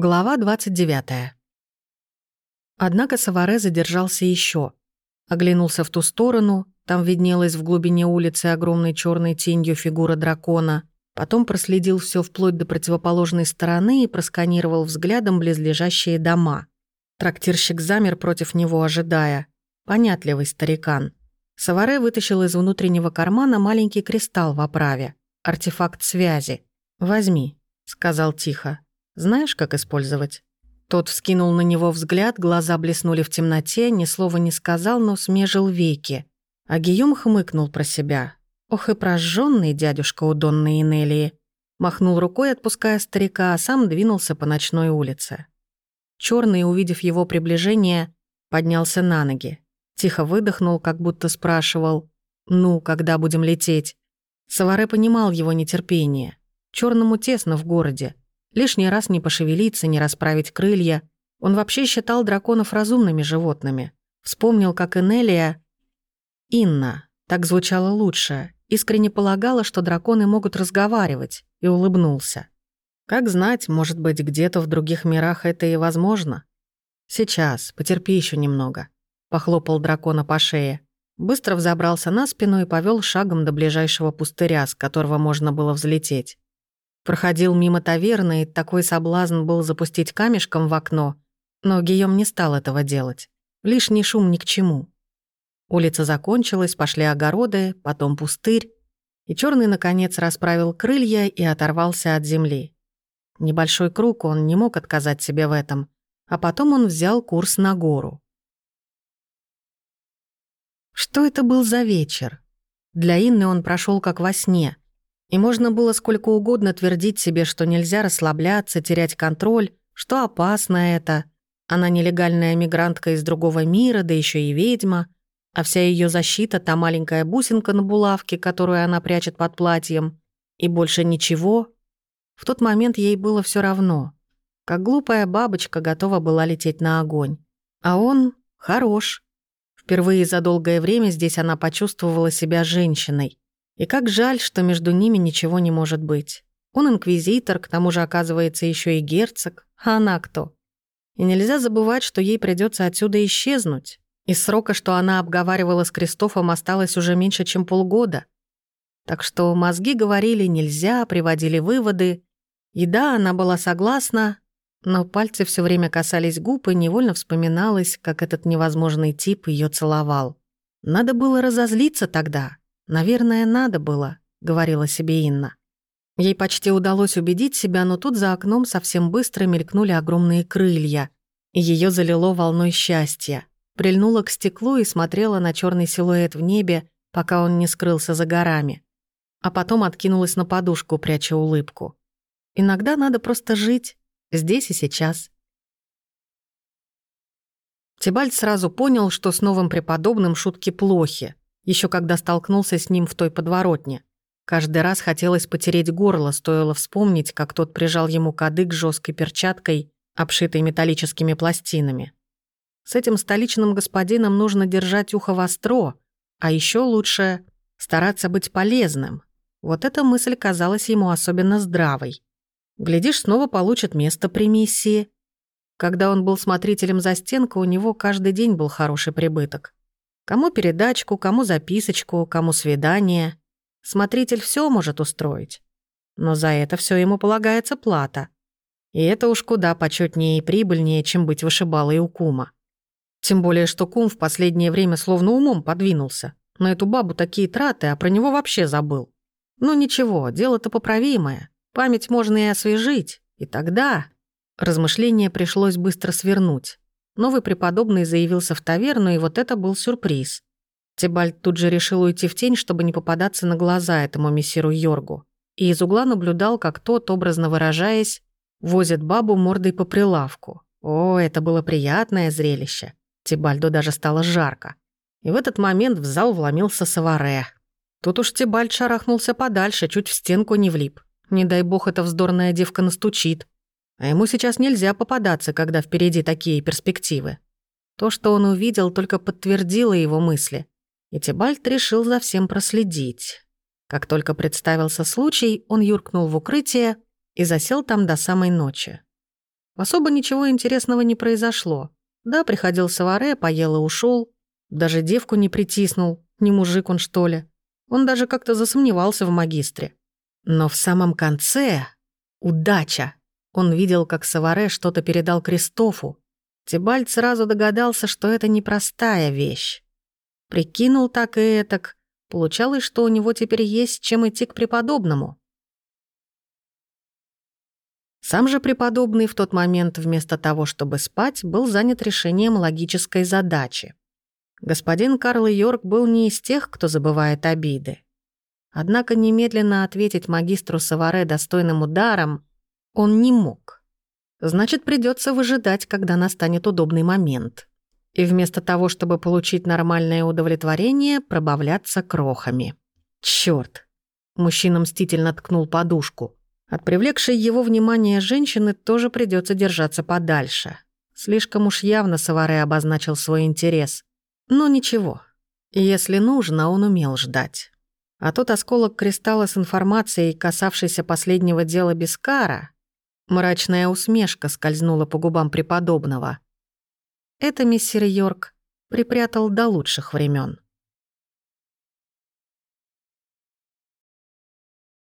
Глава 29. Однако Саваре задержался еще. Оглянулся в ту сторону, там виднелась в глубине улицы огромной черной тенью фигура дракона, потом проследил все вплоть до противоположной стороны и просканировал взглядом близлежащие дома. Трактирщик замер против него, ожидая. Понятливый старикан. Саваре вытащил из внутреннего кармана маленький кристалл в оправе. Артефакт связи. «Возьми», — сказал тихо. Знаешь, как использовать?» Тот вскинул на него взгляд, глаза блеснули в темноте, ни слова не сказал, но смежил веки. А Гийом хмыкнул про себя. Ох и прожжённый дядюшка у Донны Инелии. Махнул рукой, отпуская старика, а сам двинулся по ночной улице. Чёрный, увидев его приближение, поднялся на ноги. Тихо выдохнул, как будто спрашивал «Ну, когда будем лететь?» Саваре понимал его нетерпение. Чёрному тесно в городе. Лишний раз не пошевелиться, не расправить крылья. Он вообще считал драконов разумными животными. Вспомнил, как Энелия... Инна, так звучало лучше, искренне полагала, что драконы могут разговаривать, и улыбнулся. Как знать, может быть, где-то в других мирах это и возможно. Сейчас, потерпи еще немного. Похлопал дракона по шее. Быстро взобрался на спину и повел шагом до ближайшего пустыря, с которого можно было взлететь. Проходил мимо таверны, и такой соблазн был запустить камешком в окно, но Гийом не стал этого делать. Лишний шум ни к чему. Улица закончилась, пошли огороды, потом пустырь, и черный наконец расправил крылья и оторвался от земли. Небольшой круг, он не мог отказать себе в этом, а потом он взял курс на гору. Что это был за вечер? Для Инны он прошел как во сне — и можно было сколько угодно твердить себе, что нельзя расслабляться, терять контроль, что опасно это. Она нелегальная мигрантка из другого мира, да еще и ведьма. А вся ее защита — та маленькая бусинка на булавке, которую она прячет под платьем. И больше ничего. В тот момент ей было все равно. Как глупая бабочка готова была лететь на огонь. А он хорош. Впервые за долгое время здесь она почувствовала себя женщиной. И как жаль, что между ними ничего не может быть. Он инквизитор, к тому же оказывается еще и герцог. А она кто? И нельзя забывать, что ей придется отсюда исчезнуть. Из срока, что она обговаривала с Кристофом, осталось уже меньше, чем полгода. Так что мозги говорили «нельзя», приводили выводы. И да, она была согласна, но пальцы все время касались губ, и невольно вспоминалось, как этот невозможный тип ее целовал. Надо было разозлиться тогда, «Наверное, надо было», — говорила себе Инна. Ей почти удалось убедить себя, но тут за окном совсем быстро мелькнули огромные крылья, и ее залило волной счастья. Прильнула к стеклу и смотрела на черный силуэт в небе, пока он не скрылся за горами. А потом откинулась на подушку, пряча улыбку. Иногда надо просто жить, здесь и сейчас. Тибальд сразу понял, что с новым преподобным шутки плохи еще когда столкнулся с ним в той подворотне. Каждый раз хотелось потереть горло, стоило вспомнить, как тот прижал ему кадык жесткой перчаткой, обшитой металлическими пластинами. С этим столичным господином нужно держать ухо востро, а еще лучше стараться быть полезным. Вот эта мысль казалась ему особенно здравой. Глядишь, снова получит место при миссии. Когда он был смотрителем за стенкой, у него каждый день был хороший прибыток. Кому передачку, кому записочку, кому свидание. Смотритель все может устроить. Но за это все ему полагается плата. И это уж куда почетнее и прибыльнее, чем быть вышибалой у кума. Тем более, что кум в последнее время словно умом подвинулся. На эту бабу такие траты, а про него вообще забыл. Ну ничего, дело-то поправимое. Память можно и освежить. И тогда... Размышление пришлось быстро свернуть. Новый преподобный заявился в таверну, и вот это был сюрприз. Тибальд тут же решил уйти в тень, чтобы не попадаться на глаза этому мессиру Йоргу. И из угла наблюдал, как тот, образно выражаясь, возит бабу мордой по прилавку. О, это было приятное зрелище. Тибальду даже стало жарко. И в этот момент в зал вломился Саваре. Тут уж Тибальд шарахнулся подальше, чуть в стенку не влип. Не дай бог, эта вздорная девка настучит. А ему сейчас нельзя попадаться, когда впереди такие перспективы. То, что он увидел, только подтвердило его мысли. И Тибальт решил за всем проследить. Как только представился случай, он юркнул в укрытие и засел там до самой ночи. Особо ничего интересного не произошло. Да, приходил Саваре, поел и ушел. Даже девку не притиснул, не мужик он что ли. Он даже как-то засомневался в магистре. Но в самом конце... Удача! Он видел, как Саваре что-то передал Кристофу. Тибальд сразу догадался, что это непростая вещь. Прикинул так и этак. Получалось, что у него теперь есть чем идти к преподобному. Сам же преподобный в тот момент вместо того, чтобы спать, был занят решением логической задачи. Господин Карл Йорк был не из тех, кто забывает обиды. Однако немедленно ответить магистру Саваре достойным ударом он не мог. Значит, придется выжидать, когда настанет удобный момент. И вместо того, чтобы получить нормальное удовлетворение, пробавляться крохами. Чёрт! Мужчина мстительно ткнул подушку. От привлекшей его внимание женщины тоже придется держаться подальше. Слишком уж явно Саваре обозначил свой интерес. Но ничего. Если нужно, он умел ждать. А тот осколок кристалла с информацией, касавшийся последнего дела Бескара, мрачная усмешка скользнула по губам преподобного. Это мистер Йорк припрятал до лучших времен.